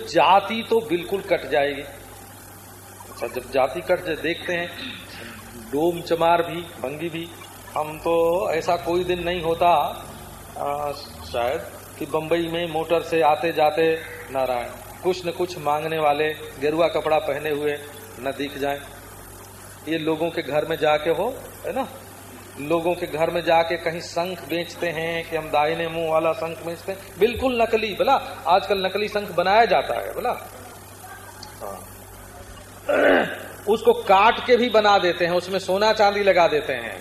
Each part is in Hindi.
जाति तो बिल्कुल कट जाएगी। अच्छा जब जाति कट जाए देखते हैं। डोम चमार भी भंगी भी। हम तो ऐसा कोई दिन नहीं होता आ, शायद कि बंबई में मोटर से आते जाते नारायण। कुछ न कुछ मांगने वाले गेरुआ कपड़ा पहने हुए न दिख जाए। ये लोगों के घर में जाके हो है ना? लोगों के घर में जाके कहीं शंख बेचते हैं कि हम दाहिने मुँह वाला शंख बेचते हैं। बिल्कुल नकली, बोला, आजकल नकली शंख बनाया जाता है, बोला। हाँ। उसको काट के भी बना देते हैं, उसमें सोना चांदी लगा देते हैं।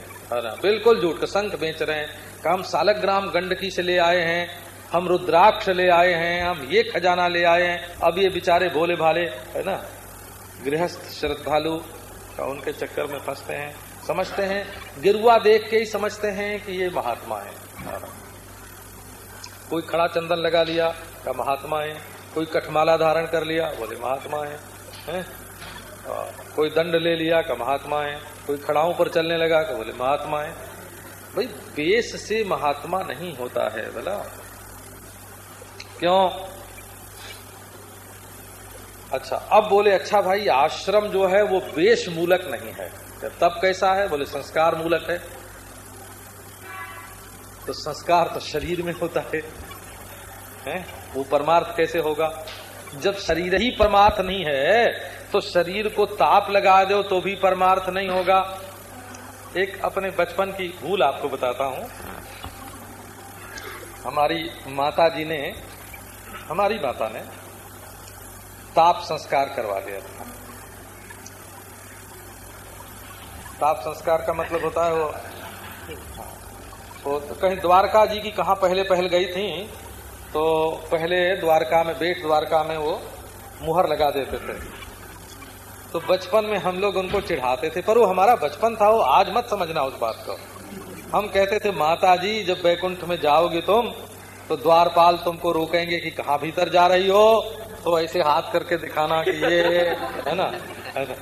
बिल्कुल झूठ, शंख बेच रहे हैं। हम सालग्राम गंडकी से ले आए हैं, हम रुद्राक्ष ले आए हैं, हम ये खजाना ले आए हैं। अब ये बेचारे भोले भाले, है ना, गृहस्थ श्रद्धालु उनके चक्कर में फंसते हैं। समझते हैं गिरुआ देख के ही समझते हैं कि ये महात्मा है। कोई खड़ा चंदन लगा लिया का महात्मा है? कोई कठमाला धारण कर लिया बोले महात्मा है, है? कोई दंड ले लिया का महात्मा है? कोई खड़ाओं पर चलने लगा का बोले महात्मा है? भाई बेस से महात्मा नहीं होता है बोला क्यों? अच्छा अब बोले अच्छा भाई आश्रम जो है वो वेश मूलक नहीं है। तब कैसा है? बोले, संस्कार मूलक है। तो संस्कार तो शरीर में होता है। हैं? वो परमार्थ कैसे होगा? जब शरीर ही परमार्थ नहीं है तो शरीर को ताप लगा दो तो भी परमार्थ नहीं होगा। एक अपने बचपन की भूल आपको बताता हूँ। हमारी माता जी ने, हमारी माता ने ताप संस्कार करवा दिया था। ताप संस्कार का मतलब होता है वो। तो कहीं द्वारका जी की कहा पहले पहल गई थी तो पहले द्वारका में, बेट द्वारका में वो मुहर लगा देते थे। तो बचपन में हम लोग उनको चिढ़ाते थे, पर वो हमारा बचपन था, वो आज मत समझना उस बात को। हम कहते थे माता जी जब बैकुंठ में जाओगे तुम तो द्वारपाल तुमको रोकेंगे कि कहा भीतर जा रही हो तो ऐसे हाथ करके दिखाना कि ये है ना है ना?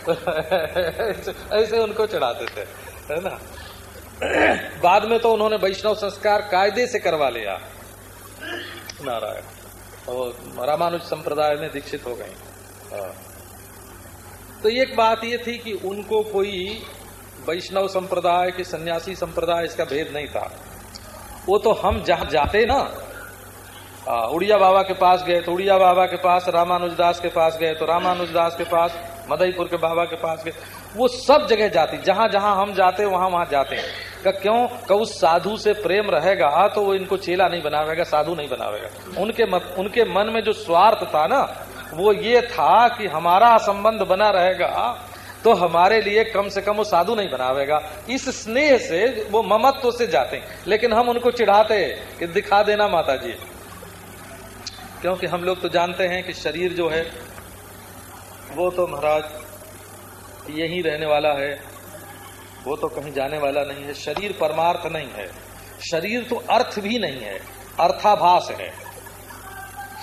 ऐसे उनको चढ़ाते थे, है ना? बाद में तो उन्होंने वैष्णव संस्कार कायदे से करवा लिया। नारायण। और रामानुज संप्रदाय में दीक्षित हो गए। हाँ। तो एक बात ये थी कि उनको कोई वैष्णव संप्रदाय के सन्यासी संप्रदाय इसका भेद नहीं था। वो तो हम जहाँ जाते ना उड़िया बाबा के पास गए तो उड़िया बाबा के पास रामानुजदास के पास गए तो रामानुजदास के पास मदईपुर के बाबा के पास गए। वो सब जगह जाती। जहाँ जहाँ हम जाते वहाँ वहाँ जाते हैं। का क्यों? का उस साधु से प्रेम रहेगा तो वो इनको चेला नहीं बनावेगा साधु नहीं बनावेगा। उनके मत, उनके मन में जो स्वार्थ था ना वो ये था कि हमारा संबंध बना रहेगा तो हमारे लिए कम से कम वो साधु नहीं बनावेगा। इस स्नेह से वो ममत्व से जाते हैं। लेकिन हम उनको चिढ़ाते कि दिखा देना माता जी क्योंकि हम लोग तो जानते हैं कि शरीर जो है वो तो महाराज यही रहने वाला है, वो तो कहीं जाने वाला नहीं है। शरीर परमार्थ नहीं है। शरीर तो अर्थ भी नहीं है, अर्थाभास है।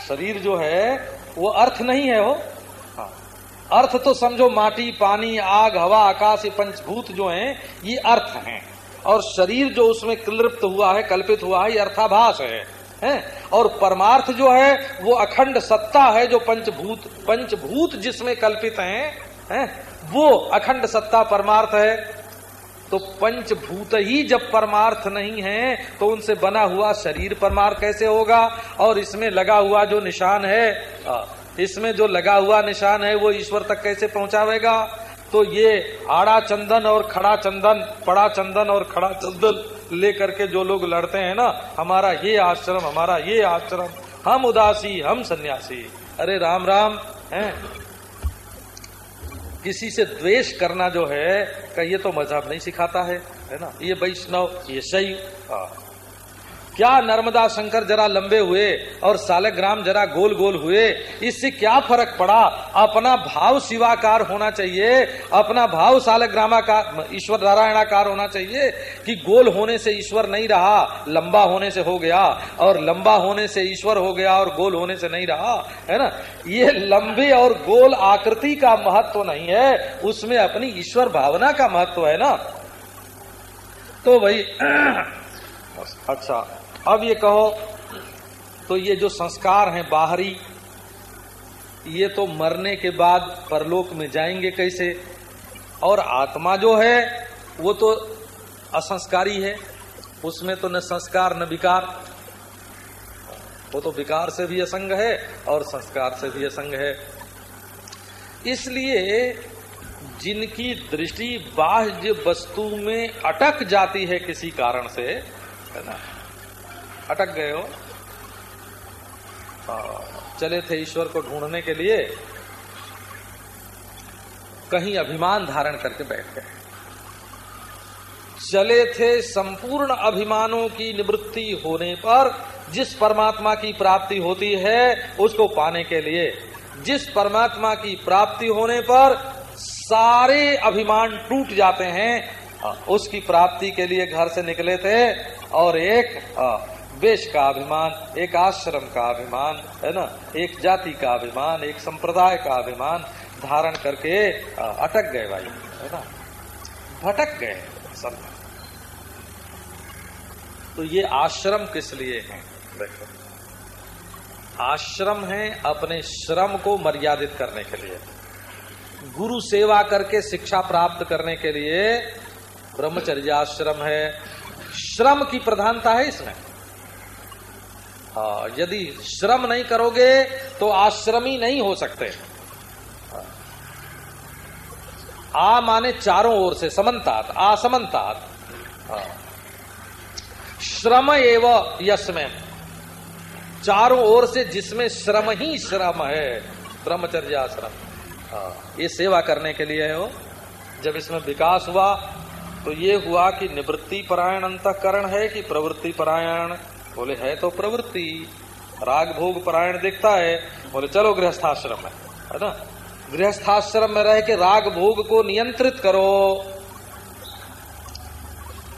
शरीर जो है, वो अर्थ नहीं है वो। हाँ। अर्थ तो समझो माटी, पानी, आग, हवा, आकाश, ये पंचभूत जो हैं, ये अर्थ हैं। और शरीर जो उसमें क्लिप्त हुआ है, कल्पित हुआ है, ये अर्थाभास है। है। और परमार्थ जो है, वो अखंड सत्ता है जो पंचभूत पंचभूत जिसमें कल्पित हैं, है, वो अखंड सत्ता परमार्थ है। तो पंचभूत ही जब परमार्थ नहीं है तो उनसे बना हुआ शरीर परमार्थ कैसे होगा? और इसमें लगा हुआ जो निशान है इसमें जो लगा हुआ निशान है, वो ईश्वर तक कैसे पहुंचावेगा? तो ये आड़ा चंदन और खड़ा चंदन, पड़ा चंदन और खड़ा चंदन लेकर के जो लोग लड़ते हैं ना, हमारा ये आश्रम, हमारा ये आश्रम, हम उदासी, हम सन्यासी। अरे राम राम, है? किसी से द्वेष करना जो है का ये तो मज़हब नहीं सिखाता है है ना? ये वैष्णव, ये सही हाँ। क्या नर्मदा शंकर जरा लंबे हुए और सालग्राम जरा गोल गोल हुए? इससे क्या फ़र्क पड़ा? अपना भाव शिवाकार होना चाहिए। अपना भाव सालग्रामाकार, ईश्वर नारायणाकार होना चाहिए कि गोल होने से ईश्वर नहीं रहा, लंबा होने से हो गया और लंबा होने से ईश्वर हो गया और गोल होने से नहीं रहा, है ना? ये लंबे और गोल आकृति का महत्व नहीं है। उसमें अपनी ईश्वर भावना का महत्व है ना? तो भाई अच्छा। अब ये कहो तो ये जो संस्कार हैं बाहरी, ये तो मरने के बाद परलोक में जाएँगे कैसे? और आत्मा जो है, वो तो असंस्कारी है, उसमें तो न संस्कार, न विकार। वो तो विकार से भी असंग है और संस्कार से भी असंग है। इसलिए जिनकी दृष्टि बाह्य वस्तु में अटक जाती है किसी कारण से, है ना अटक गए हो। चले थे ईश्वर को ढूँढने के लिए। कहीं अभिमान धारण करके बैठ गए। चले थे संपूर्ण अभिमानों की निवृत्ति होने पर, जिस परमात्मा की प्राप्ति होती है, उसको पाने के लिए। जिस परमात्मा की प्राप्ति होने पर, सारे अभिमान टूट जाते हैं। उसकी प्राप्ति के लिए घर से निकले थे और एक वेश का अभिमान, एक आश्रम का अभिमान, है ना? एक जाति का अभिमान, एक संप्रदाय का अभिमान धारण करके अटक गए भाई, है ना? भटक गए सब। तो ये आश्रम किस लिए है? देखो। आश्रम है अपने श्रम को मर्यादित करने के लिए। गुरु सेवा करके शिक्षा प्राप्त करने के लिए ब्रह्मचर्य आश्रम है। श्रम की प्रधानता है इसमें। यदि श्रम नहीं करोगे तो आश्रमी नहीं हो सकते आ माने चारों ओर से, समन्तात असमन्तात। श्रम एवं यशमें चारों ओर से जिसमें श्रम ही श्रम है ब्रह्मचर्य आश्रम। ये सेवा करने के लिए है जब इसमें विकास हुआ तो ये हुआ कि निवृत्ति परायण अंतकरण है कि प्रवृत्ति परायण बोले, है तो प्रवृत्ति। राग, भोग, परायण देखता है। बोले, चलो गृहस्थाश्रम में। है ना? गृहस्थाश्रम में रह के राग, भोग को नियंत्रित करो।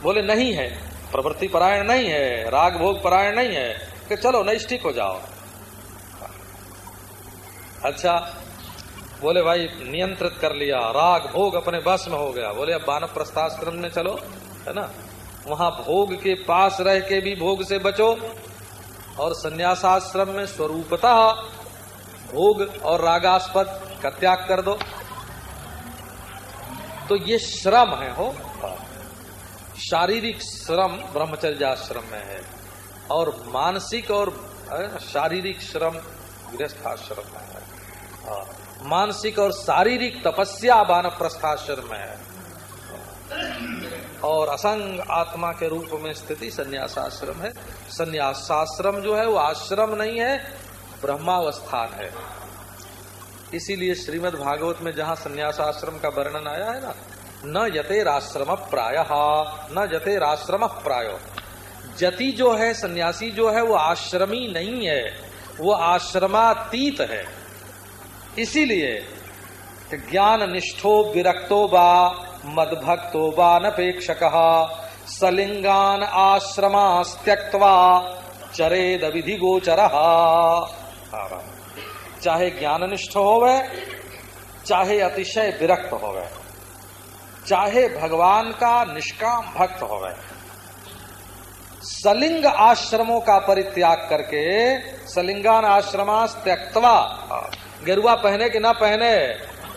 बोले, नहीं है। प्रवृत्ति परायण नहीं है। राग, भोग, परायण नहीं है। कि चलो, नैष्ठिक हो जाओ। अच्छा बोले, भाई, नियंत्रित कर लिया। राग, भोग अपने बस में हो गया। बोले, अब बानव प्रस्थाश्रम में चलो। है ना? वहाँ भोग के पास रह के भी भोग से बचो और संन्यासाश्रम में स्वरूपता भोग और रागास्पद का त्याग कर दो। तो ये श्रम है, हो? शारीरिक श्रम ब्रह्मचर्याश्रम में है और मानसिक और शारीरिक श्रम गृहस्थाश्रम में है। हाँ। मानसिक और शारीरिक तपस्या बान प्रस्थाश्रम में है। और असंग आत्मा के रूप में स्थिति संन्यासाश्रम है। संन्यासाश्रम जो है, वो आश्रम नहीं है, ब्रह्मावस्थान है। इसीलिए श्रीमद् भागवत में जहाँ संन्यासाश्रम का वर्णन आया है ना, न यते राश्रम प्राय, न जते राश्रम प्राय। जति जो है, सन्यासी जो है, वो आश्रमी नहीं है, वो आश्रमातीत है। इसीलिए ज्ञान निष्ठो विरक्तो बा मदभक्तो बा नपेक्षक सलिंगान आश्रमास्त्यक्वा चरेद विधि गोचर चाहे ज्ञाननिष्ठ होवे, चाहे अतिशय विरक्त होवे, चाहे भगवान का निष्काम भक्त हो होवे, सलिंग आश्रमों का परित्याग करके सलिंगान आश्रमास त्यक्तवा गेरुआ पहने कि ना पहने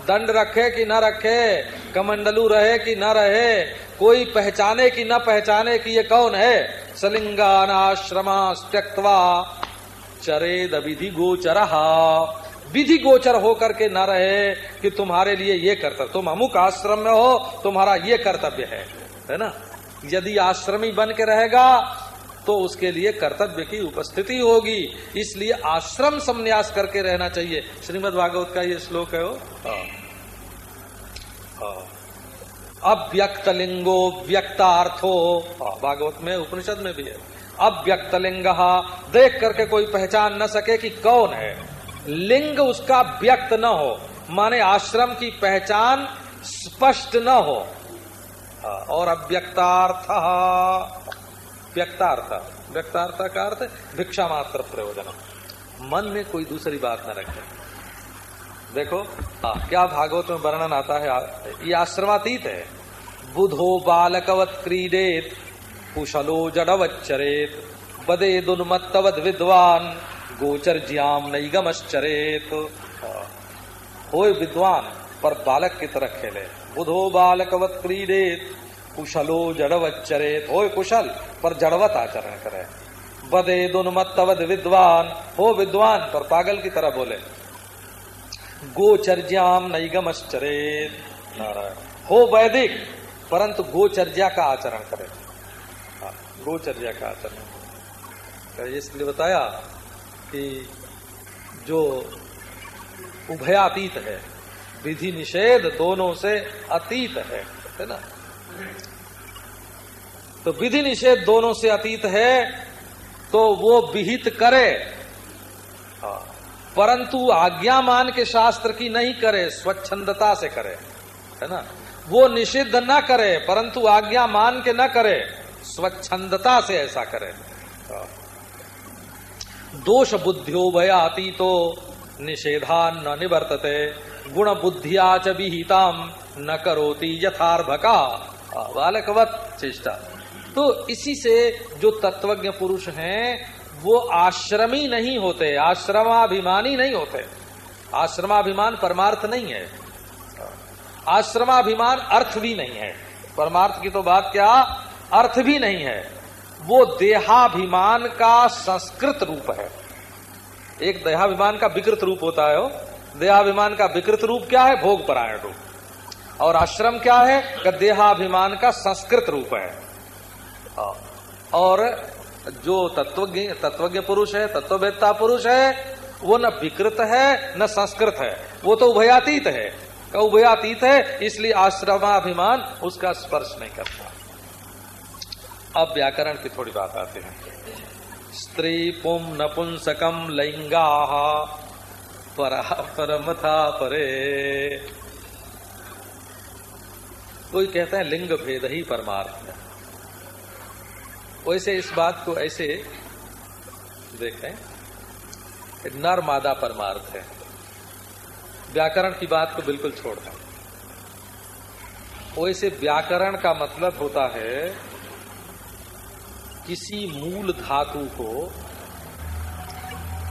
दंड रखे कि ना रखे, कमंडलू रहे कि ना रहे, कोई पहचाने कि ना पहचाने कि ये कौन है? सलिंगानाश्रमा त्यक्तवा चरेद विधि गोचर। विधि गोचर होकर के न रहे कि तुम्हारे लिए ये कर्तव्य, तुम अमुक आश्रम में हो, तुम्हारा ये कर्तव्य है। है ना? यदि आश्रमी बन के रहेगा तो उसके लिए कर्तव्य की उपस्थिति होगी। इसलिए आश्रम संन्यास करके रहना चाहिए। श्रीमद भागवत का ये श्लोक है वो। हाँ। हाँ। अव्यक्त लिंगो व्यक्तार्थो। हाँ, भागवत में उपनिषद में भी है। अव्यक्त लिंग देख करके कोई पहचान न सके कि कौन है। लिंग उसका व्यक्त न हो माने आश्रम की पहचान स्पष्ट न हो और अव्यक्तार्थ। व्यक्तार्थ। व्यक्तार्थ का अर्थ भिक्षा मात्र प्रयोजन मन में कोई दूसरी बात न रखे। देखो आ, क्या भागवत में वर्णन आता है? ये आश्रमातीत है। बुधो बालकवत क्रीडेत कुशलो जडवच्चरेत बदे दुन्मत्तवद विद्वान गोचर ज्याम नहीं गमश्चरेत हो विद्वान पर बालक की तरह खेले। बुधो बालकवत क्रीडेत कुशलो जड़वच्चरेत हो कुशल पर जड़वत आचरण करे। बदे दुन्मत्तवद विद्वान हो विद्वान पर पागल की तरह बोले। गोचर्याम नैगमश्चरेत नारायण। हो वैदिक परंतु गोचर्या का आचरण करे। हाँ, गोचर्या का आचरण इसलिए बताया कि जो उभयातीत है विधि निषेध दोनों से अतीत है है ना? तो विधि निषेध दोनों से अतीत है तो वो विहित करे। हाँ, परंतु आज्ञा मान के शास्त्र की नहीं करे स्वच्छंदता से करे है ना? वो निषिद्ध न करे परंतु आज्ञा मान के न करे स्वच्छंदता से ऐसा करे। हाँ। दोष बुद्धियो भयाती तो निषेधान न निवर्तते गुण बुद्धिया च विहिताम न करोती यथार्भका। हाँ, बालकवत चेष्टा तो इसी से जो तत्वज्ञ पुरुष हैं, वो आश्रमी नहीं होते, आश्रमाभिमानी नहीं होते। आश्रमाभिमान परमार्थ नहीं है। आश्रमाभिमान अर्थ भी नहीं है। परमार्थ की तो बात क्या? अर्थ भी नहीं है। वो देहाभिमान का संस्कृत रूप है। एक देहाभिमान का विकृत रूप होता है वो देहाभिमान का विकृत रूप क्या है? भोग परायण रूप। और आश्रम क्या है? देहाभिमान का संस्कृत रूप है। और जो तत्वज्ञ तत्वज्ञ पुरुष है, तत्ववेत्ता पुरुष है, वो न विकृत है, न संस्कृत है। वो तो उभयातीत है। उभयातीत है? इसलिए आश्रमाभिमान उसका स्पर्श नहीं करता। अब व्याकरण की थोड़ी बात आते हैं। स्त्री पुम नपुंसकम लिंगा, परा परमथा परे। कोई कहते हैं लिंग भेद ही परमार्थ है। वैसे इस बात को ऐसे देखें नर मादा परमार्थ है। व्याकरण की बात को बिल्कुल छोड़ दें। वैसे व्याकरण का मतलब होता है किसी मूल धातु को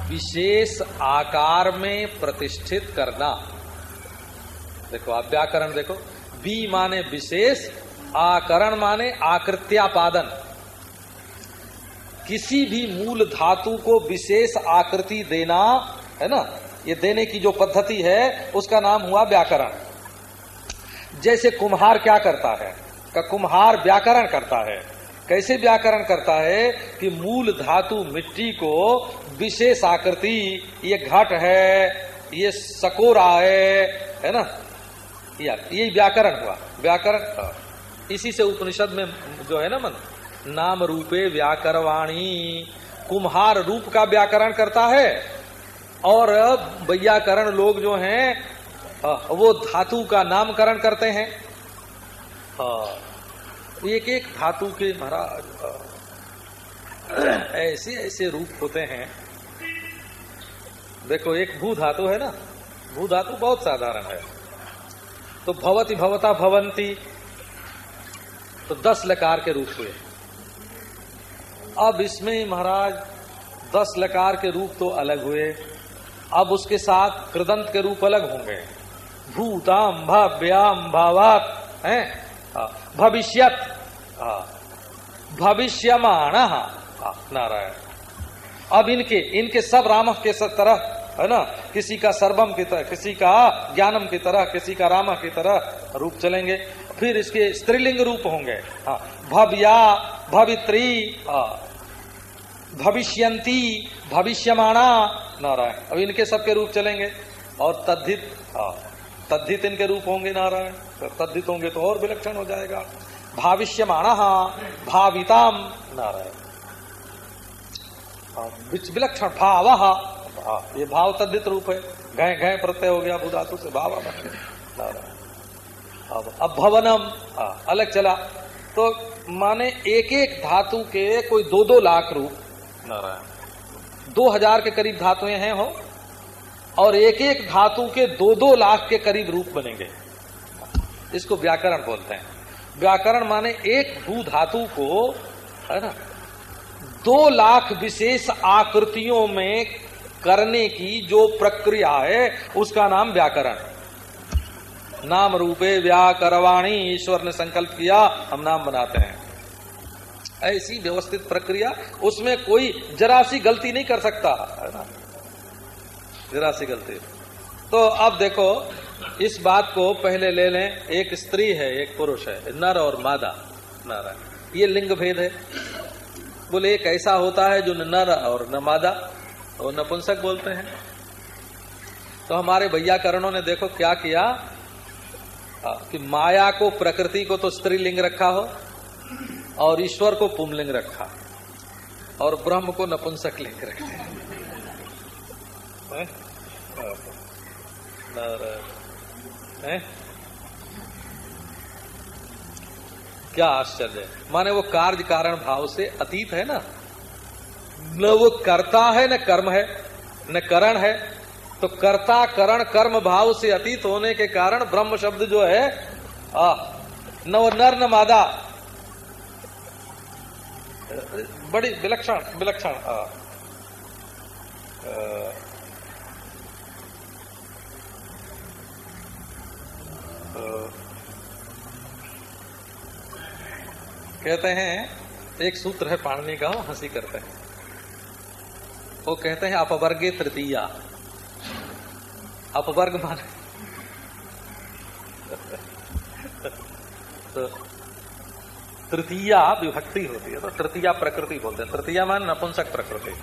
विशेष आकार में प्रतिष्ठित करना। देखो आप व्याकरण देखो। बी माने विशेष, आकरण माने आकृत्यापादन। किसी भी मूल धातु को विशेष आकृति देना, है ना? ये देने की जो पद्धति है, उसका नाम हुआ व्याकरण। जैसे कुम्हार क्या करता है? का कुम्हार व्याकरण करता है। कैसे व्याकरण करता है कि मूल धातु मिट्टी को विशेष आकृति, ये घट है, ये सकोरा है है ना? ये व्याकरण हुआ। व्याकरण हाँ। इसी से उपनिषद में जो है ना मन? नाम रूपे व्याकरवाणी। कुम्हार रूप का व्याकरण करता है। और व्याकरण लोग जो हैं वो धातु का नामकरण करते हैं। एक एक धातु के महाराज ऐसे ऐसे रूप होते हैं। देखो, एक भू धातु है ना? भू धातु बहुत साधारण है। तो भवती भवता भवंती तो दस लकार के रूप हुए। अब इसमें महाराज दस लकार के रूप तो अलग हुए। अब उसके साथ कृदंत के रूप अलग होंगे। भूताम भव्याम भावात है? हाँ, भविष्यत। हाँ, भविष्यमाण। हाँ, नारायण। अब इनके इनके सब राम के तरह है ना? किसी का सर्वम की तरह किसी का ज्ञानम की तरह किसी का राम की तरह रूप चलेंगे। फिर इसके स्त्रीलिंग रूप होंगे। भव्या भवित्री भविष्यंती भविष्यमाणा, नारायण। अब इनके सबके रूप चलेंगे। और तद्धित तद्धित इनके रूप होंगे नारायण। तो तद्धित होंगे तो और विलक्षण हो जाएगा। भाविष्यमाणा, भाविताम, नारायण। विलक्षण, भाव। ये भाव तद्धित रूप है। घय घय प्रत्यय हो गया भूधातु से, भाव नारायण। अब भवनम अलग चला। तो माने एक एक धातु के कोई दो दो लाख रूप। नारायण। दो हज़ार के करीब धातुएँ हैं हो और एक एक धातु के दो दो लाख के करीब रूप बनेंगे। इसको व्याकरण बोलते हैं। व्याकरण माने एक भू धातु को, है ना, दो लाख विशेष आकृतियों में करने की जो प्रक्रिया है, उसका नाम व्याकरण। नाम रूपे व्याकरवाणी, ईश्वर ने संकल्प किया, हम नाम बनाते हैं। ऐसी व्यवस्थित प्रक्रिया, उसमें कोई जरा सी गलती नहीं कर सकता। जरा सी गलती। तो अब देखो, इस बात को पहले ले लें, एक स्त्री है, एक पुरुष है, नर और मादा नर ये लिंग भेद है। बोले, एक ऐसा होता है जो नर और न मादा और नपुंसक बोलते हैं। तो हमारे भैया करणों ने देखो क्या किया, कि माया को, प्रकृति को तो स्त्रीलिंग रखा हो और ईश्वर को पुमलिंग रखा और ब्रह्म को नपुंसक लिंग रखते हैं? क्या आश्चर्य। माने वो कार्य कारण भाव से अतीत है ना? न वो करता है न कर्म है न करण है तो कर्ता करण कर्म भाव से अतीत होने के कारण ब्रह्म शब्द जो है आ, न वो नर न मादा बड़ी विलक्षण विलक्षण। कहते हैं एक सूत्र है पाणनी का हँसी करते हैं। वो कहते हैं अपवर्गे तृतीया। अपवर्ग माने तो तृतीया विभक्ति होती है तो तृतीया प्रकृति बोलते हैं। तृतीया मान नपुंसक प्रकृति।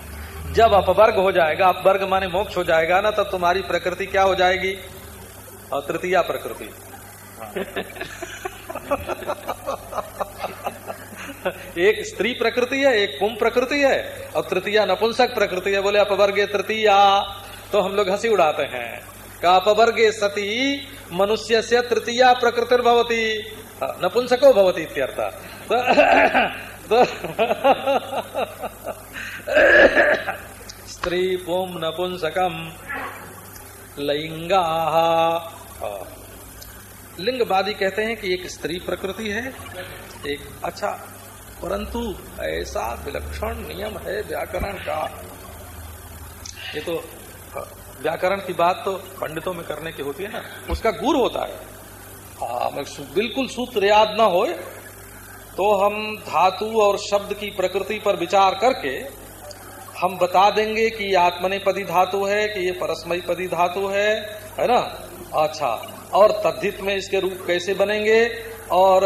जब अपवर्ग हो जाएगा, अपवर्ग माने मोक्ष हो जाएगा ना तब तुम्हारी प्रकृति क्या हो जाएगी? और तृतीया प्रकृति। एक स्त्री प्रकृति है, एक कुंभ प्रकृति है, और तृतीया नपुंसक प्रकृति है। बोले, अपवर्गे तृतीया तो हम लोग हँसी उड़ाते हैं। का अपवर्गे सती, मनुष्य से तृतीया प्रकृति भवती नपुंसको भवती इत्यर्थ। स्त्री पुम नपुंसकम। लिंगा। लिंगवादी कहते हैं कि एक स्त्री प्रकृति है, एक अच्छा परंतु ऐसा विलक्षण नियम है व्याकरण का। ये तो व्याकरण की बात तो पंडितों में करने की होती है ना, उसका गुर होता है हाँ। बिल्कुल सूत्र याद न हो तो हम धातु और शब्द की प्रकृति पर विचार करके हम बता देंगे कि ये आत्मनेपदी धातु है, कि ये परस्मयी पदी धातु है है ना? अच्छा और तद्धित में इसके रूप कैसे बनेंगे? और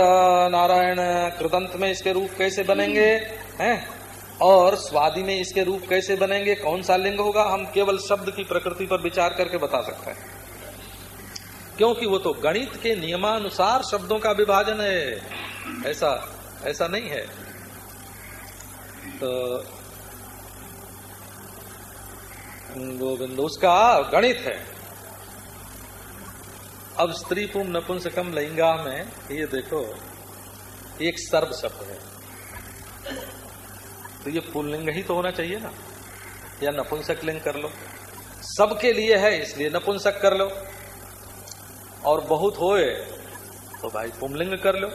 नारायण कृदंत में इसके रूप कैसे बनेंगे? हैं? और स्वादि में इसके रूप कैसे बनेंगे? कौन सा लिंग होगा? हम केवल शब्द की प्रकृति पर विचार करके बता सकते हैं। क्योंकि वो तो गणित के नियमानुसार शब्दों का विभाजन है। ऐसा ऐसा नहीं है। तो गोविंद, उसका गणित है। अब स्त्री पुम नपुंसकम लैंगा में ये देखो, एक सर्व शब्द है। तो ये पुल्लिंग ही तो होना चाहिए ना। या नपुंसक लिंग कर लो। सबके लिए है, इसलिए नपुंसक कर लो। और बहुत होए तो भाई पुमलिंग कर लो।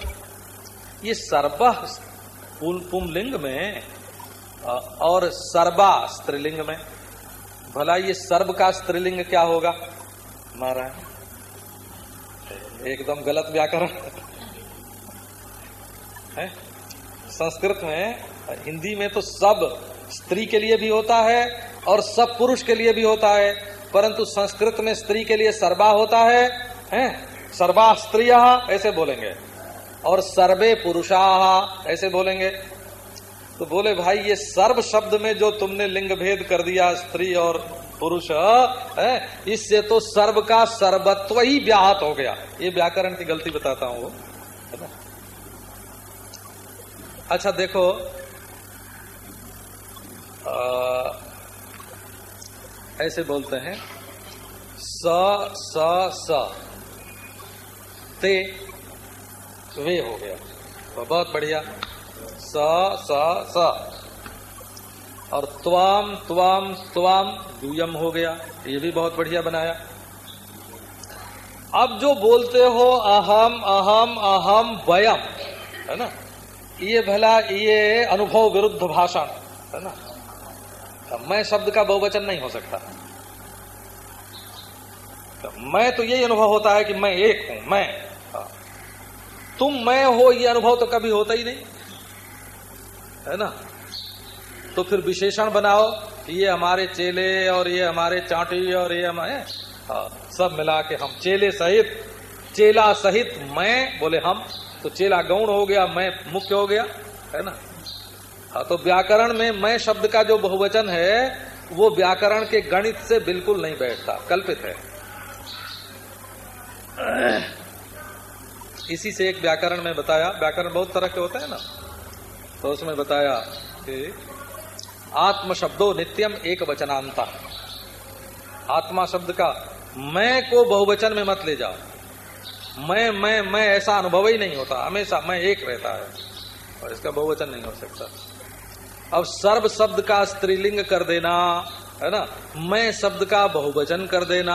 ये सर्व पुमलिंग में और सर्वा स्त्रीलिंग में। भला ये सर्व का स्त्रीलिंग क्या होगा? नारायण एकदम गलत व्याकरण। है? संस्कृत में, हिंदी में तो सब स्त्री के लिए भी होता है और सब पुरुष के लिए भी होता है, परंतु संस्कृत में स्त्री के लिए सर्वा होता है। हैं? सर्वा स्त्रिय ऐसे बोलेंगे। और सर्वे पुरुषा ऐसे बोलेंगे। तो बोले भाई ये सर्व शब्द में जो तुमने लिंग भेद कर दिया स्त्री और पुरुष है इससे तो सर्व का सर्वत्व ही व्याहत हो गया। ये व्याकरण की गलती बताता हूँ है ना? अच्छा देखो आ, ऐसे बोलते हैं स स स। ते वे हो गया। तो बहुत बढ़िया। स स स। और त्वाम त्वाम त्वाम दुयम हो गया। ये भी बहुत बढ़िया बनाया। अब जो बोलते हो, अहम अहम अहम, वयम, है ना? ये भला, ये अनुभव विरुद्ध भाषण, है ना? मैं शब्द का बहुवचन नहीं हो सकता। तो मैं तो यही अनुभव होता है कि मैं एक हूँ, मैं। तुम मैं हो ये अनुभव तो कभी होता ही नहीं। है ना? तो फिर विशेषण बनाओ कि ये हमारे चेले और ये हमारे चाटी और ये हमारे हाँ, सब मिला के हम चेले सहित चेला सहित मैं बोले हम। तो चेला गौण हो गया मैं मुख्य हो गया है ना? हाँ तो व्याकरण में मैं शब्द का जो बहुवचन है वो व्याकरण के गणित से बिल्कुल नहीं बैठता कल्पित है। इसी से एक व्याकरण में बताया, व्याकरण बहुत तरह के होते हैं ना। तो उसमें बताया कि आत्म शब्दो नित्यम एक वचनांता। आत्मा शब्द का, मैं को बहुवचन में मत ले जाओ। मैं मैं मैं ऐसा अनुभव ही नहीं होता, हमेशा मैं एक रहता है। और इसका बहुवचन नहीं हो सकता। अब सर्व शब्द का स्त्रीलिंग कर देना, है ना? मैं शब्द का बहुवचन कर देना।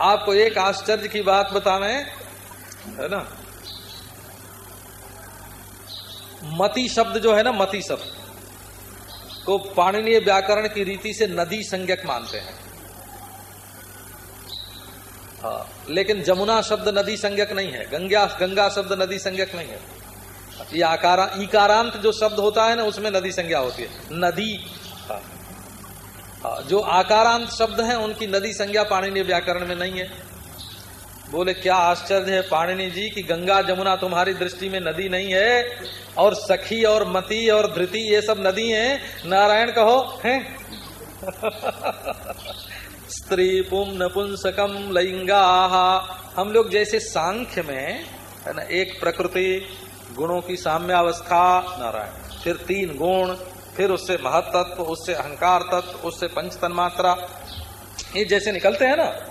आपको एक आश्चर्य की बात बतावे है ना? मति शब्द जो है ना मति शब्द। को पाणनीय व्याकरण की रीति से नदी संज्ञक मानते हैं। हाँ लेकिन जमुना शब्द नदी संज्ञक नहीं है गंगा गंगा शब्द नदी संज्ञक नहीं है। ये आकारा इकारांत जो शब्द होता है ना उसमें नदी संज्ञा होती है। नदी हाँ, हाँ, जो आकारांत शब्द हैं उनकी नदी संज्ञा पाणनीय व्याकरण में नहीं है। बोले, क्या आश्चर्य है पाणिनी जी की गंगा जमुना तुम्हारी दृष्टि में नदी नहीं है और सखी और मती और धृति ये सब नदी हैं। नारायण कहो, हैं? स्त्री पुम नपुंसकम लिंगा। हम लोग जैसे सांख्य में, है ना, एक प्रकृति, गुणों की साम्यावस्था, नारायण। फिर तीन गुण, फिर उससे महत्त्व उससे अहंकार तत्व, उससे पंच तन्मात्रा ये जैसे निकलते हैं ना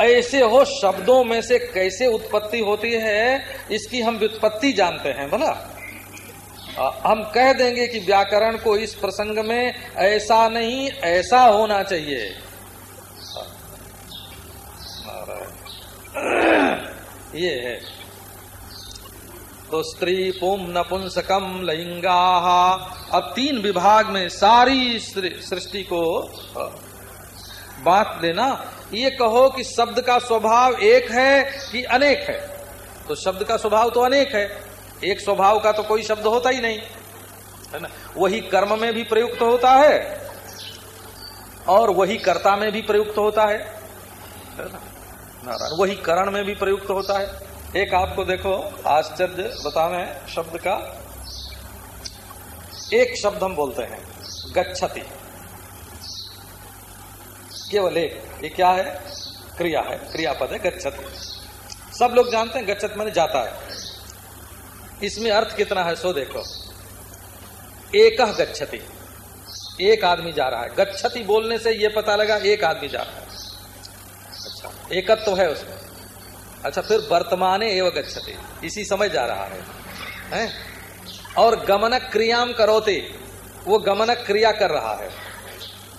ऐसे हो, शब्दों में से कैसे उत्पत्ति होती है, इसकी हम व्युत्पत्ति जानते हैं, बोला। हम कह देंगे कि व्याकरण को इस प्रसंग में ऐसा नहीं, ऐसा होना चाहिए। ये है। तो स्त्री पुम नपुंसकम लिंगा, अब तीन विभाग में सारी सृष्टि को बांट देना। ये कहो कि शब्द का स्वभाव एक है कि अनेक है? तो शब्द का स्वभाव तो अनेक है। एक स्वभाव का तो कोई शब्द होता ही नहीं। है ना? वही कर्म में भी प्रयुक्त होता है और वही कर्ता में भी प्रयुक्त होता है। नारायण, वही करण में भी प्रयुक्त होता है। एक आपको देखो, आश्चर्य बतावे शब्द का। एक शब्द हम बोलते हैं, गच्छति। केवल एक। ये क्या है? क्रिया है। क्रियापद है गच्छति। सब लोग जानते हैं गच्छत मैंने जाता है। इसमें अर्थ कितना है सो देखो। एक गच्छति। एक आदमी जा रहा है। गच्छति बोलने से यह पता लगा एक आदमी जा रहा है। अच्छा एकत्व तो है उसमें। अच्छा फिर वर्तमाने एवं गच्छते। इसी समय जा रहा है। हैं? और गमनक क्रियाम करोते। वो गमनक क्रिया कर रहा है।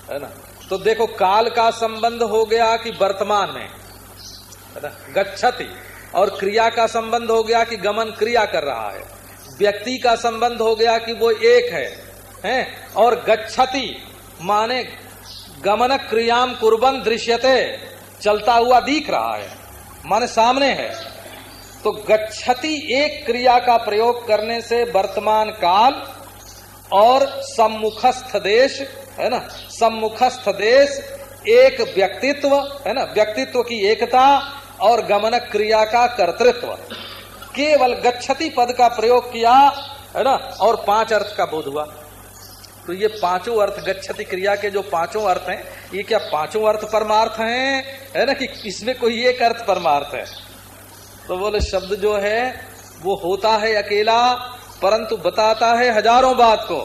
है ना? तो देखो, काल का संबंध हो गया कि वर्तमान में। गच्छति और क्रिया का संबंध हो गया कि गमन क्रिया कर रहा है। व्यक्ति का संबंध हो गया कि वो एक है, हैं? और गच्छति माने गमन क्रियाम कुर्बन दृश्यते, चलता हुआ दिख रहा है, माने सामने है। तो गच्छति एक क्रिया का प्रयोग करने से वर्तमान काल और सम्मुखस्थ देश है ना? सम्मुखस्थ देश, एक व्यक्तित्व, है ना? व्यक्तित्व की एकता और गमन क्रिया का कर्तृत्व। केवल गच्छति पद का प्रयोग किया, है ना? और पाँच अर्थ का बोध हुआ। तो ये पाँचों अर्थ, गच्छति क्रिया के जो पाँचों अर्थ हैं, ये क्या पाँचों अर्थ परमार्थ हैं? है ना कि इसमें कोई एक अर्थ परमार्थ है? तो बोले शब्द जो है, वो होता है अकेला, परंतु बताता है हज़ारों बात को।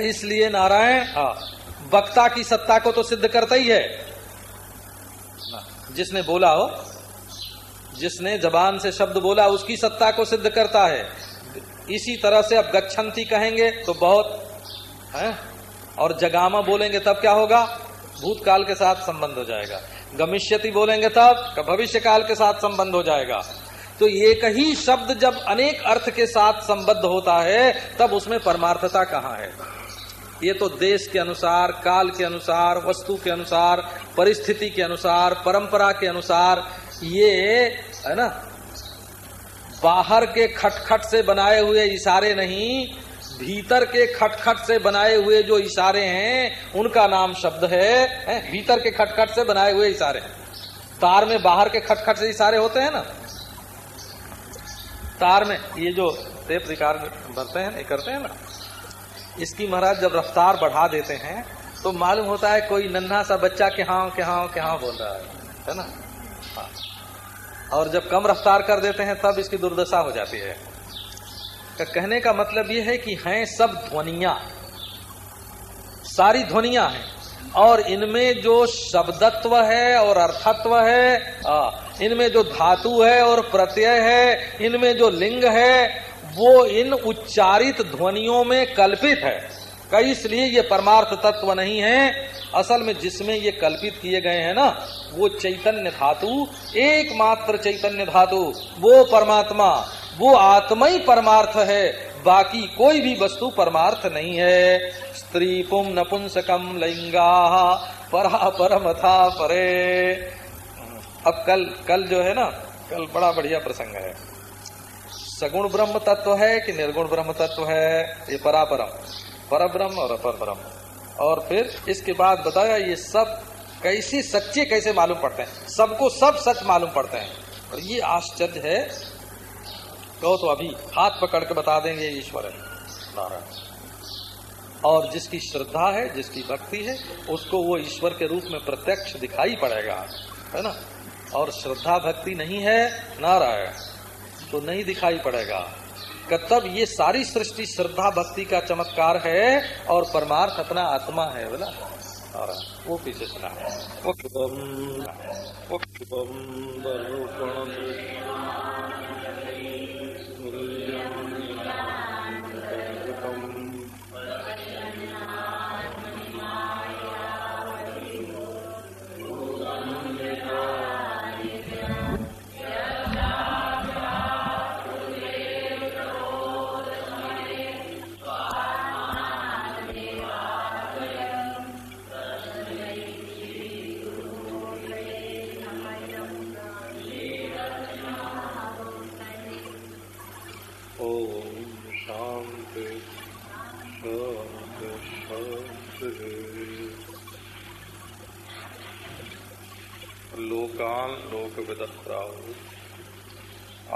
इसलिए नारायण हाँ। वक्ता की सत्ता को तो सिद्ध करता ही है। जिसने बोला हो जिसने जबान से शब्द बोला उसकी सत्ता को सिद्ध करता है। इसी तरह से अब गच्छन्ति कहेंगे तो बहुत है? और जगामा बोलेंगे तब क्या होगा? भूतकाल के साथ संबंध हो जाएगा। गमिष्यति बोलेंगे तब भविष्य काल के साथ संबंध हो जाएगा। तो एक ही शब्द जब अनेक अर्थ के साथ संबद्ध होता है तब उसमें परमार्थता कहाँ है? ये तो देश के अनुसार काल के अनुसार वस्तु के अनुसार परिस्थिति के अनुसार परंपरा के अनुसार ये है ना? बाहर के खटखट से बनाए हुए इशारे नहीं भीतर के खटखट से बनाए हुए जो इशारे हैं उनका नाम शब्द है, है? भीतर के खटखट से बनाए हुए इशारे। तार में बाहर के खटखट से इशारे होते हैं ना? तार में ये जो टेप रिकॉर्ड भरते हैं नहीं करते हैं ना? इसकी महाराज जब रफ्तार बढ़ा देते हैं तो मालूम होता है कोई नन्हा सा बच्चा के हाँ के हाँ के हाँ बोल रहा है है ना हाँ। और जब कम रफ्तार कर देते हैं, तब इसकी दुर्दशा हो जाती है का कहने का मतलब यह है कि हैं सब ध्वनिया, सारी ध्वनिया हैं, और इनमें जो शब्दत्व है और अर्थत्व है, इनमें जो धातु है और प्रत्यय है, इनमें जो लिंग है वो इन उच्चारित ध्वनियों में कल्पित है। कई इसलिए ये परमार्थ तत्व नहीं है। असल में जिसमें ये कल्पित किए गए हैं ना, वो चैतन्य धातु, एकमात्र चैतन्य धातु, वो परमात्मा, वो आत्मा ही परमार्थ है। बाकी कोई भी वस्तु परमार्थ नहीं है। स्त्री पुम नपुंसकम लिंगा, परा परमथा परे। अब कल कल जो है ना, कल बड़ा बढ़िया प्रसंग है। सगुण ब्रह्म तत्व है कि निर्गुण ब्रह्म तत्व है? ये परापरम। पर ब्रह्म और अपर ब्रह्म और फिर इसके बाद बताया, ये सब कैसे सच्चे कैसे मालूम पड़ते हैं? सबको सब सच मालूम पड़ते हैं। और ये आश्चर्य है। कहो तो अभी हाथ पकड़ के बता देंगे ईश्वर। है नारायण। और जिसकी श्रद्धा है, जिसकी भक्ति है, उसको वो ईश्वर के रूप में प्रत्यक्ष दिखाई पड़ेगा। है ना? और श्रद्धा भक्ति नहीं है, नारायण। तो नहीं दिखाई पड़ेगा। तब ये सारी सृष्टि श्रद्धा भक्ति का चमत्कार है और परमार्थ अपना आत्मा है, बोला। और वो पीछे सुना।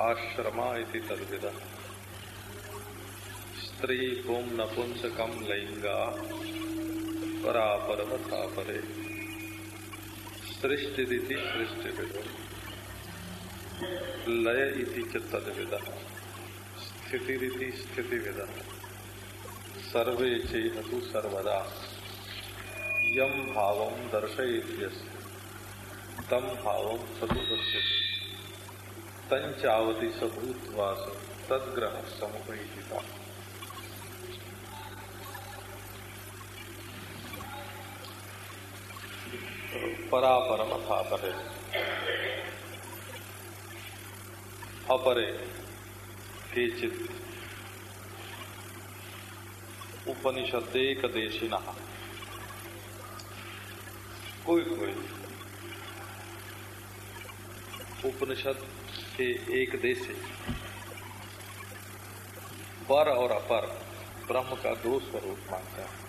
आश्रमा इति तद्विद। स्त्री पुम नपुंसकम लिंगा परापरवथा परे सृष्टि सृष्टिविदो। लय इति च तद्विद। स्थितिरिति स्थितिविद। सर्वे चेहतु सर्वदा। यम भावम दर्शयित्यस्य तम भाव सदुपस्य तंचावती सबूतवास तदग्रह समुपहिता परापरम अथापरे अपरे केचित उपनिषदेक देशिना कोई कोई। उपनिषद के एक देश पर और अपर, ब्रह्म का दो स्वरूप मानता है।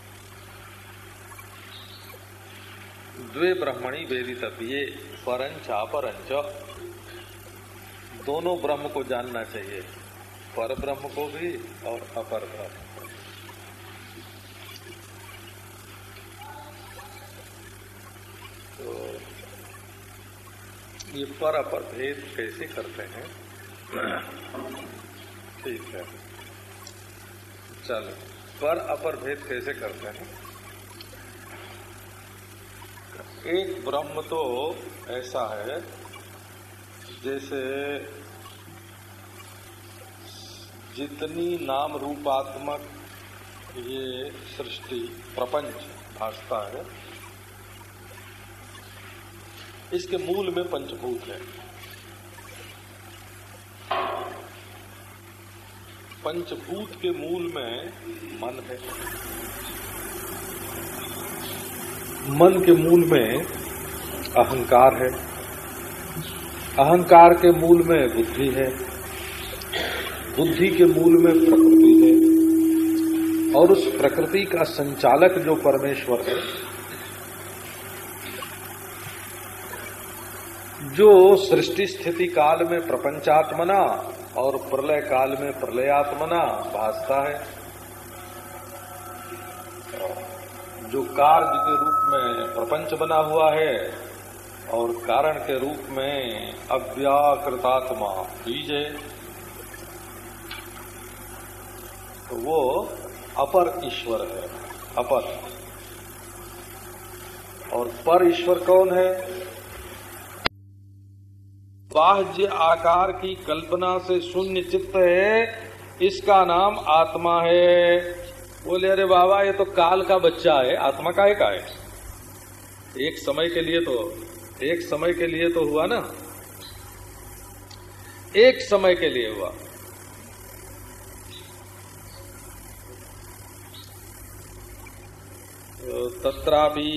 द्वे ब्रह्मणी वेदित ये परंच, अपरंच, दोनों ब्रह्म को जानना चाहिए। पर ब्रह्म को भी और अपर ब्रह्म को तो ये पर अपर भेद कैसे करते हैं? ठीक है। चलो, पर अपर भेद कैसे करते हैं? एक ब्रह्म तो ऐसा है, जैसे जितनी नाम रूपात्मक ये सृष्टि, प्रपंच भासता है इसके मूल में पंचभूत है। पंचभूत के मूल में मन है। मन के मूल में अहंकार है। अहंकार के मूल में बुद्धि है। बुद्धि के मूल में प्रकृति है। और उस प्रकृति का संचालक जो परमेश्वर है जो सृष्टि स्थिति काल में प्रपंचात्मना और प्रलय काल में प्रलयात्मना भासता है। जो कार्य के रूप में प्रपंच बना हुआ है और कारण के रूप में अव्याकृतात्मा बीज है तो वो अपर ईश्वर है, अपर। और पर ईश्वर कौन है? बाह्य आकार की कल्पना से शून्य चित्त है, इसका नाम आत्मा है। बोले, अरे बाबा, ये तो काल का बच्चा है, आत्मा का है का है? एक समय के लिए तो एक समय के लिए तो हुआ ना। एक समय के लिए हुआ। तो तत्रापि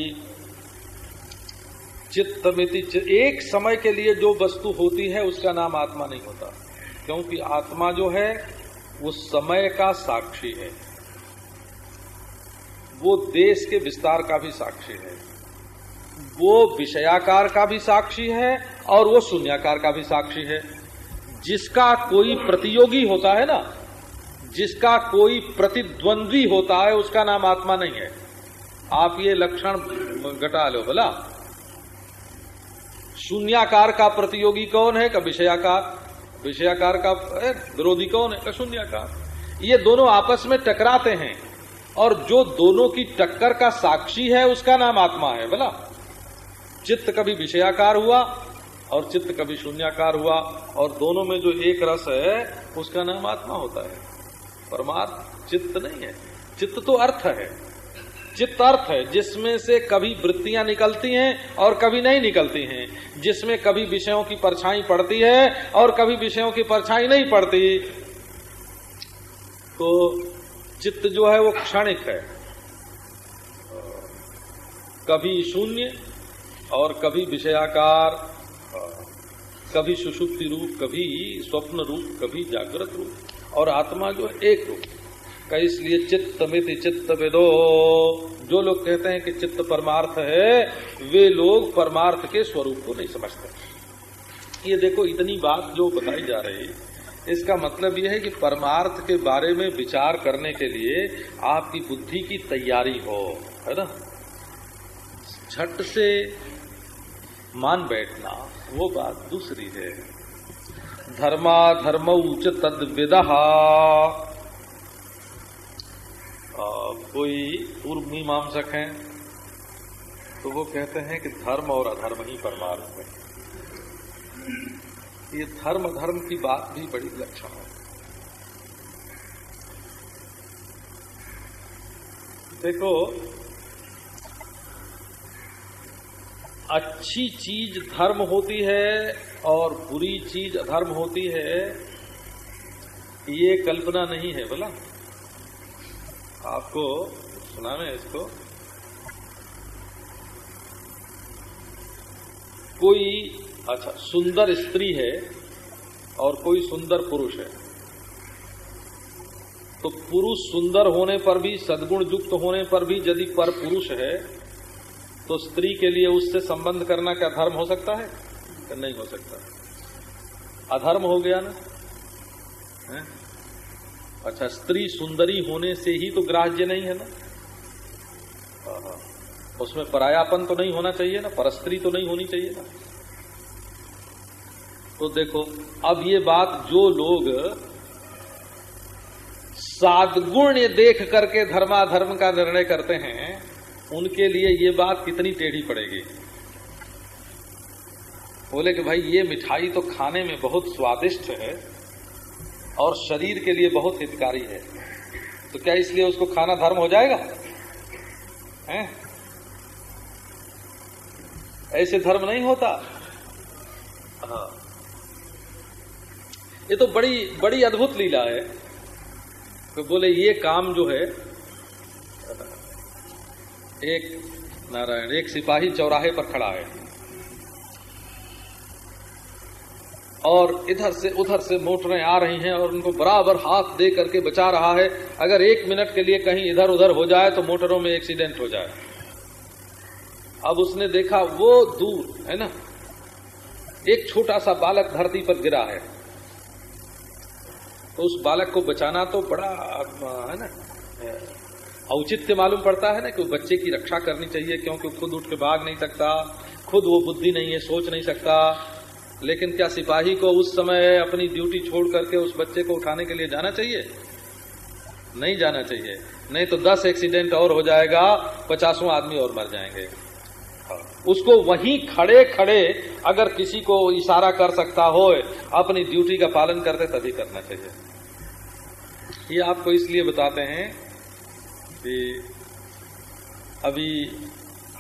चित्तमिति एक समय के लिए जो वस्तु होती है, उसका नाम आत्मा नहीं होता। क्योंकि आत्मा जो है, वो समय का साक्षी है। वो देश के विस्तार का भी साक्षी है। वो विषयाकार का भी साक्षी है, और वो शून्याकार का भी साक्षी है। जिसका कोई प्रतियोगी होता है ना, जिसका कोई प्रतिद्वंद्वी होता है, उसका नाम आत्मा नहीं है। आप ये लक्षण घटा लो, बोला। शून्याकार का प्रतियोगी कौन है? का विषयाकार। विषयाकार का विरोधी कौन है? का शून्याकार। ये दोनों आपस में टकराते हैं। और जो दोनों की टक्कर का साक्षी है, उसका नाम आत्मा है, बोला। चित्त कभी विषयाकार हुआ और चित्त कभी शून्याकार हुआ। और दोनों में जो एक रस है, उसका नाम आत्मा होता है। परमात्मा चित्त नहीं है। चित्त तो अर्थ है। चित्त अर्थ है, जिसमें से कभी वृत्तियाँ निकलती हैं और कभी नहीं निकलती हैं, जिसमें कभी विषयों की परछाई पड़ती है और कभी विषयों की परछाई नहीं पड़ती। तो चित्त जो है, वो क्षणिक है। कभी शून्य और कभी विषयाकार, कभी सुषुप्ति रूप, कभी स्वप्न रूप, कभी जागृत रूप और आत्मा जो है एक रूप। का इसलिए चित्त मिति चित्त विदो। जो लोग कहते हैं कि चित्त परमार्थ है, वे लोग परमार्थ के स्वरूप को नहीं समझते। ये देखो, इतनी बात जो बताई जा रही, इसका मतलब यह है कि परमार्थ के बारे में विचार करने के लिए आपकी बुद्धि की तैयारी हो, है ना? झट से मान बैठना, वो बात दूसरी है। धर्मा धर्म उच तद विदा कोई पूर्व मीमांसक हैं तो वो कहते हैं कि धर्म और अधर्म ही परमार्थ है। ये धर्म धर्म की बात भी बड़ी लक्षण है। देखो, अच्छी चीज़ धर्म होती है और बुरी चीज़ अधर्म होती है, ये कल्पना नहीं है, बोला। आपको सुना मैं इसको। कोई अच्छा सुंदर स्त्री है और कोई सुंदर पुरुष है। तो पुरुष सुंदर होने पर भी, सदगुण युक्त होने पर भी यदि पर पुरुष है तो स्त्री के लिए उससे संबंध करना क्या धर्म हो सकता है? नहीं हो सकता। अधर्म हो गया ना? है? अच्छा स्त्री सुंदरी होने से ही तो ग्राह्य नहीं है ना? उसमें परायापन तो नहीं होना चाहिए ना? परस्त्री तो नहीं होनी चाहिए ना? तो देखो, अब ये बात जो लोग सादगुण देख करके धर्माधर्म का निर्णय करते हैं, उनके लिए ये बात कितनी टेढ़ी पड़ेगी? बोले कि भाई, ये मिठाई तो खाने में बहुत स्वादिष्ट है और शरीर के लिए बहुत हितकारी है। तो क्या इसलिए उसको खाना धर्म हो जाएगा? हैं? ऐसे धर्म नहीं होता। हाँ। ये तो बड़ी बड़ी अद्भुत लीला है। तो बोले, ये काम जो है, एक नारायण, एक सिपाही चौराहे पर खड़ा है। और इधर से उधर से मोटरें आ रही हैं और उनको बराबर हाथ दे करके बचा रहा है। अगर एक मिनट के लिए कहीं इधर उधर हो जाए तो मोटरों में एक्सीडेंट हो जाए। अब उसने देखा, वो दूर, है ना? एक छोटा सा बालक धरती पर गिरा है। तो उस बालक को बचाना तो बड़ा, है ना? औचित्य मालूम पड़ता है ना कि बच्चे की रक्षा करनी चाहिए, क्योंकि खुद उठ के भाग नहीं सकता, खुद वो बुद्धि नहीं है, सोच नहीं सकता। लेकिन क्या सिपाही को उस समय अपनी ड्यूटी छोड़ करके उस बच्चे को उठाने के लिए जाना चाहिए? नहीं जाना चाहिए। नहीं तो दस एक्सीडेंट और हो जाएगा, पचासों आदमी और मर जाएँगे। उसको वहीं खड़े खड़े अगर किसी को इशारा कर सकता हो, अपनी ड्यूटी का पालन करते तभी करना चाहिए। ये आपको इसलिए बताते हैं कि अभी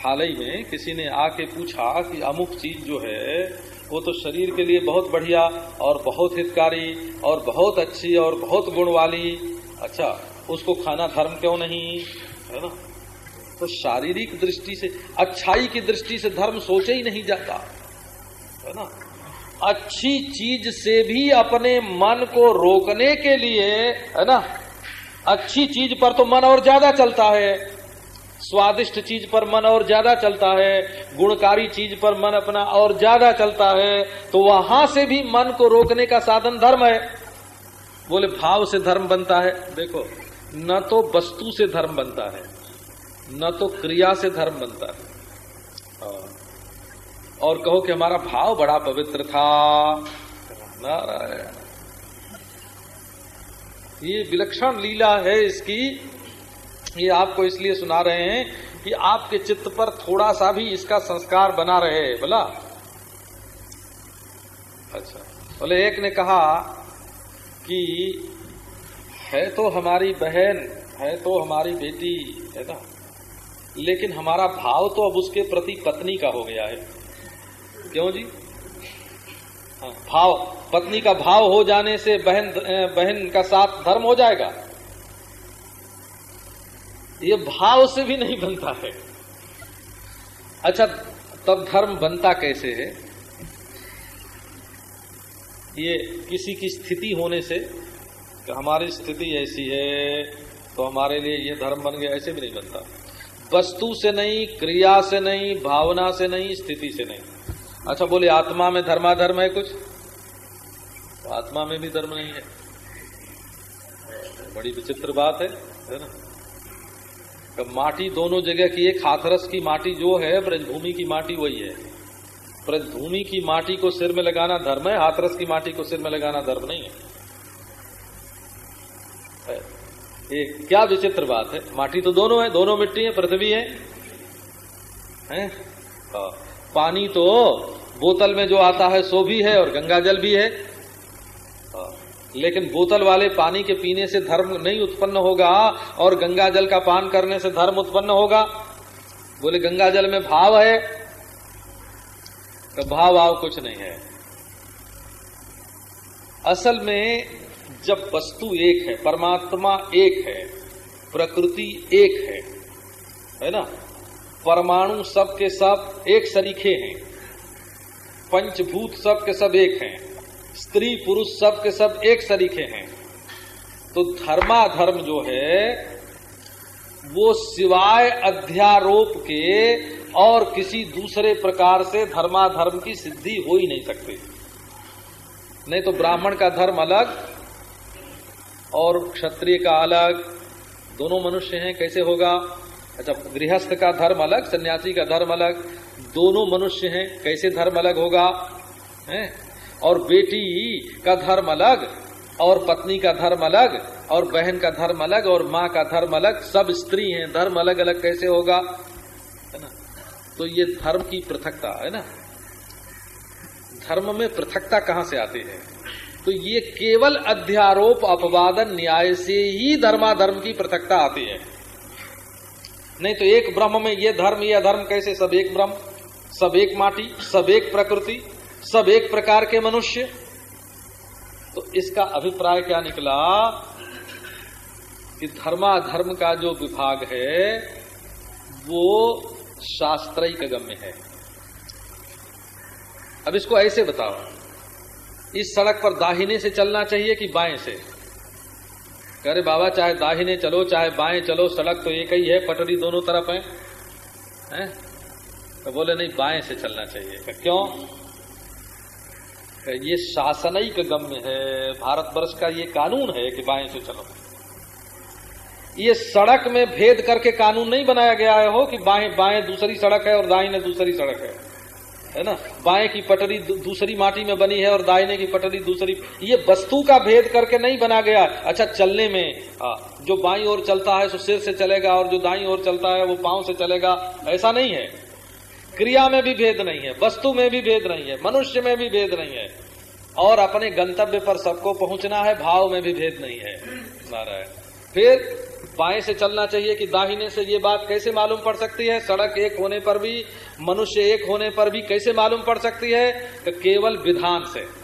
हाल ही में किसी ने आके पूछा कि अमुक चीज़ जो है वो तो शरीर के लिए बहुत बढ़िया और बहुत हितकारी और बहुत अच्छी और बहुत गुण वाली अच्छा उसको खाना धर्म क्यों नहीं? है ना? तो शारीरिक दृष्टि से, अच्छाई की दृष्टि से धर्म सोचे ही नहीं जाता। है ना? अच्छी चीज़ से भी अपने मन को रोकने के लिए, है ना? अच्छी चीज़ पर तो मन और ज़्यादा चलता है। स्वादिष्ट चीज़ पर मन और ज़्यादा चलता है, गुणकारी चीज़ पर मन अपना और ज़्यादा चलता है तो वहाँ से भी मन को रोकने का साधन धर्म है। बोले, भाव से धर्म बनता है। देखो, न तो वस्तु से धर्म बनता है, न तो क्रिया से धर्म बनता है। और कहो कि हमारा भाव बड़ा पवित्र था। नारायण, ये विलक्षण लीला है इसकी। ये आपको इसलिए सुना रहे हैं कि आपके चित्त पर थोड़ा सा भी इसका संस्कार बना रहे बोला? अच्छा। बोले एक ने कहा कि है तो हमारी बहन है तो हमारी बेटी है ना? लेकिन हमारा भाव तो अब उसके प्रति पत्नी का हो गया है। क्यों जी? हाँ, भाव पत्नी का भाव हो जाने से बहन बहन का साथ धर्म हो जाएगा? ये भाव से भी नहीं बनता है। अच्छा तब धर्म बनता कैसे है? ये किसी की स्थिति होने से कि हमारी स्थिति ऐसी है तो हमारे लिए ये धर्म बन गया, ऐसे भी नहीं बनता। वस्तु से नहीं, क्रिया से नहीं, भावना से नहीं, स्थिति से नहीं। अच्छा बोले, आत्मा में धर्माधर्म है कुछ? आत्मा में भी धर्म नहीं है। बड़ी विचित्र बात है है ना? तो माटी दोनों जगह की एक हाथरस की माटी जो है ब्रजभूमि की माटी वही है ब्रजभूमि की माटी को सिर में लगाना धर्म है हाथरस की माटी को सिर में लगाना धर्म नहीं है ये क्या विचित्र बात है माटी तो दोनों है दोनों मिट्टी है पृथ्वी है, है? हाँ। पानी तो बोतल में जो आता है सो भी है और गंगा जल भी है हाँ। लेकिन बोतल वाले पानी के पीने से धर्म नहीं उत्पन्न होगा और गंगा जल का पान करने से धर्म उत्पन्न होगा। बोले, गंगा जल में भाव है? तो भाव भाव कुछ नहीं है। असल में जब वस्तु एक है, परमात्मा एक है, प्रकृति एक है है ना? परमाणु सब के सब एक सरीखे हैं, पंचभूत सब के सब एक हैं। स्त्री पुरुष सब के सब एक सरीखे हैं। तो धर्माधर्म जो है, वो सिवाय अध्यारोप के और किसी दूसरे प्रकार से धर्माधर्म की सिद्धि हो ही नहीं सकती। नहीं तो ब्राह्मण का धर्म अलग और क्षत्रिय का अलग। दोनों मनुष्य हैं, कैसे होगा? अच्छा गृहस्थ का धर्म अलग, सन्यासी का धर्म अलग। दोनों मनुष्य हैं, कैसे धर्म अलग होगा? है? और बेटी का धर्म अलग, और पत्नी का धर्म अलग, और बहन का धर्म अलग, और माँ का धर्म अलग, सब स्त्री हैं, धर्म अलग अलग कैसे होगा? है ना? तो ये धर्म की पृथकता, है ना? धर्म में पृथकता कहाँ से आती है? तो ये केवल अध्यारोप अपवादन न्याय से ही धर्माधर्म की पृथकता आती है। नहीं तो एक ब्रह्म में ये धर्म ये धर्म कैसे सब एक ब्रह्म? सब एक माटी, सब एक प्रकृति सब एक प्रकार के मनुष्य। तो इसका अभिप्राय क्या निकला? कि धर्माधर्म का जो विभाग है वो शास्त्रिक गम्य है। अब इसको ऐसे बताओ। इस सड़क पर दाहिने से चलना चाहिए कि बाएँ से? करे बाबा चाहे दाहिने चलो चाहे बाएँ चलो सड़क तो एक ही है पटरी दोनों तरफ़ है, है? तो बोले नहीं बाएँ से चलना चाहिए। क्यों? ये शासनिक गम्य है भारतवर्ष का ये कानून है कि बाएँ से चलो। ये सड़क में भेद करके कानून नहीं बनाया गया है हो कि बाएँ बाएँ दूसरी सड़क है और दाहिने दूसरी सड़क है। है ना? बाएँ की पटरी दूसरी माटी में बनी है और दाहिने की पटरी दूसरी। ये वस्तु का भेद करके नहीं बना गया। अच्छा चलने में आ, जो बाई ओर चलता है सो सिर से चलेगा और जो दाई ओर चलता है वो पाँव से चलेगा। ऐसा नहीं है। क्रिया में भी भेद नहीं है, वस्तु में भी भेद नहीं है, मनुष्य में भी भेद नहीं है। और अपने गंतव्य पर सबको पहुँचना है, भाव में भी भेद नहीं है। नारायण। फिर बाएँ से चलना चाहिए कि दाहिने से ये बात कैसे मालूम पड़ सकती है? सड़क एक होने पर भी, मनुष्य एक होने पर भी कैसे मालूम पड़ सकती है? तो केवल विधान से।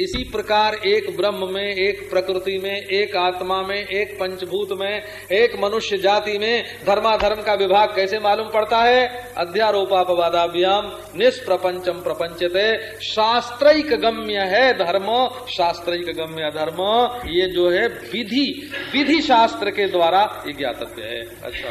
इसी प्रकार एक ब्रह्म में, एक प्रकृति में, एक आत्मा में, एक पंचभूत में, एक मनुष्य जाति में धर्माधर्म का विभाग कैसे मालूम पड़ता है? अध्यारोपापवादाभ्याम निष्प्रपंचम प्रपंचते। शास्त्रिक गम्य है धर्म, शास्त्रिक गम्य धर्म। ये जो है विधि विधि शास्त्र के द्वारा ये ज्ञातव्य है। अच्छा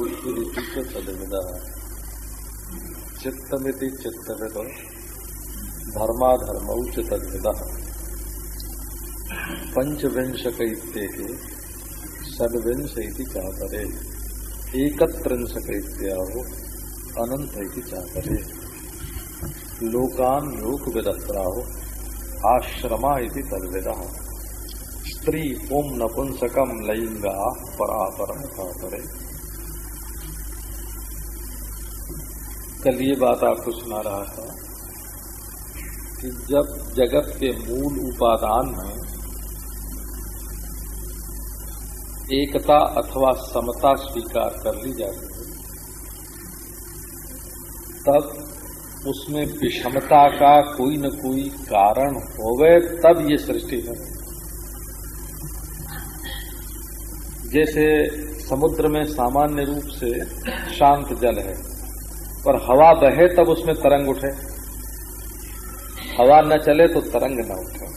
बुद्धिरिति च तदविद चित्तमिति चित्तविद धर्माधर्मौ च पंचविंशक षड्विंश चातरे एकत्रिंशक इत्याहो अनंत चातरे लोकान लोक विदत्राहो आश्रमा इति तद्विद स्त्री ओम नपुंसकम लैंगा परापरम करे कल ये बात आपको सुना रहा था कि जब जगत के मूल उपादान में एकता अथवा समता स्वीकार कर ली जाती है, तब उसमें विषमता का कोई न कोई कारण होवे, तब ये सृष्टि है। जैसे समुद्र में सामान्य रूप से शांत जल है पर हवा बहे तब उसमें तरंग उठे। हवा न चले तो तरंग न उठे।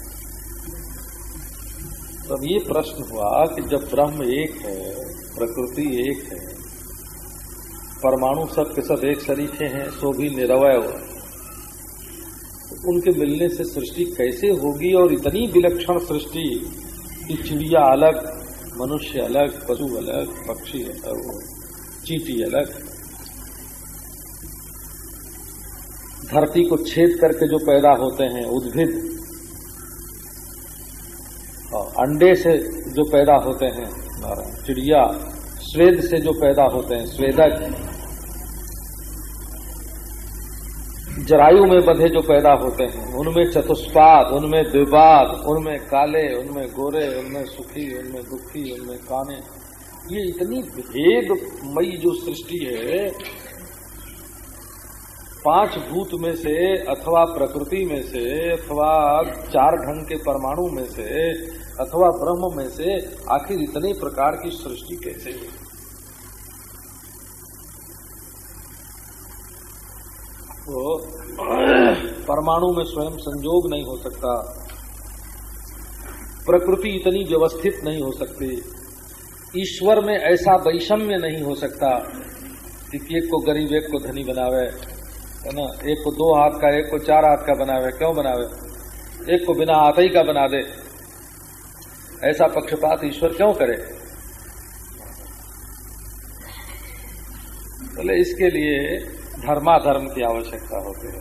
तब ये प्रश्न हुआ कि जब ब्रह्म एक है, प्रकृति एक है, परमाणु सब के सब एक सरीखे हैं, सो भी निरवय तो उनके मिलने से सृष्टि कैसे होगी और इतनी विलक्षण सृष्टि, कि चिड़िया अलग, मनुष्य अलग, पशु अलग, पक्षी अलग, चीटी अलग धरती को छेद करके जो पैदा होते हैं, उद्भिद। अंडे से जो पैदा होते हैं चिड़िया स्वेद से जो पैदा होते हैं स्वेदक जरायु में बधे जो पैदा होते हैं, उनमें चतुष्पाद, उनमें द्विपाद, उनमें काले, उनमें गोरे, उनमें सुखी, उनमें दुखी, उनमें काने। ये इतनी भेदमयी जो सृष्टि है पाँच भूत में से अथवा प्रकृति में से, अथवा चार ढंग के परमाणु में से, अथवा ब्रह्म में से, आखिर इतने प्रकार की सृष्टि कैसे है तो परमाणु में स्वयं संजोग नहीं हो सकता, प्रकृति इतनी व्यवस्थित नहीं हो सकती, ईश्वर में ऐसा वैषम्य नहीं हो सकता कि एक को गरीब, एक को धनी बनावे। है ना? एक को दो हाथ का, एक को चार हाथ का बनावे, क्यों बनावे? एक को बिना हाथ ही का बना दे। ऐसा पक्षपात ईश्वर क्यों करे? बोले तो इसके लिए धर्माधर्म की आवश्यकता होती है।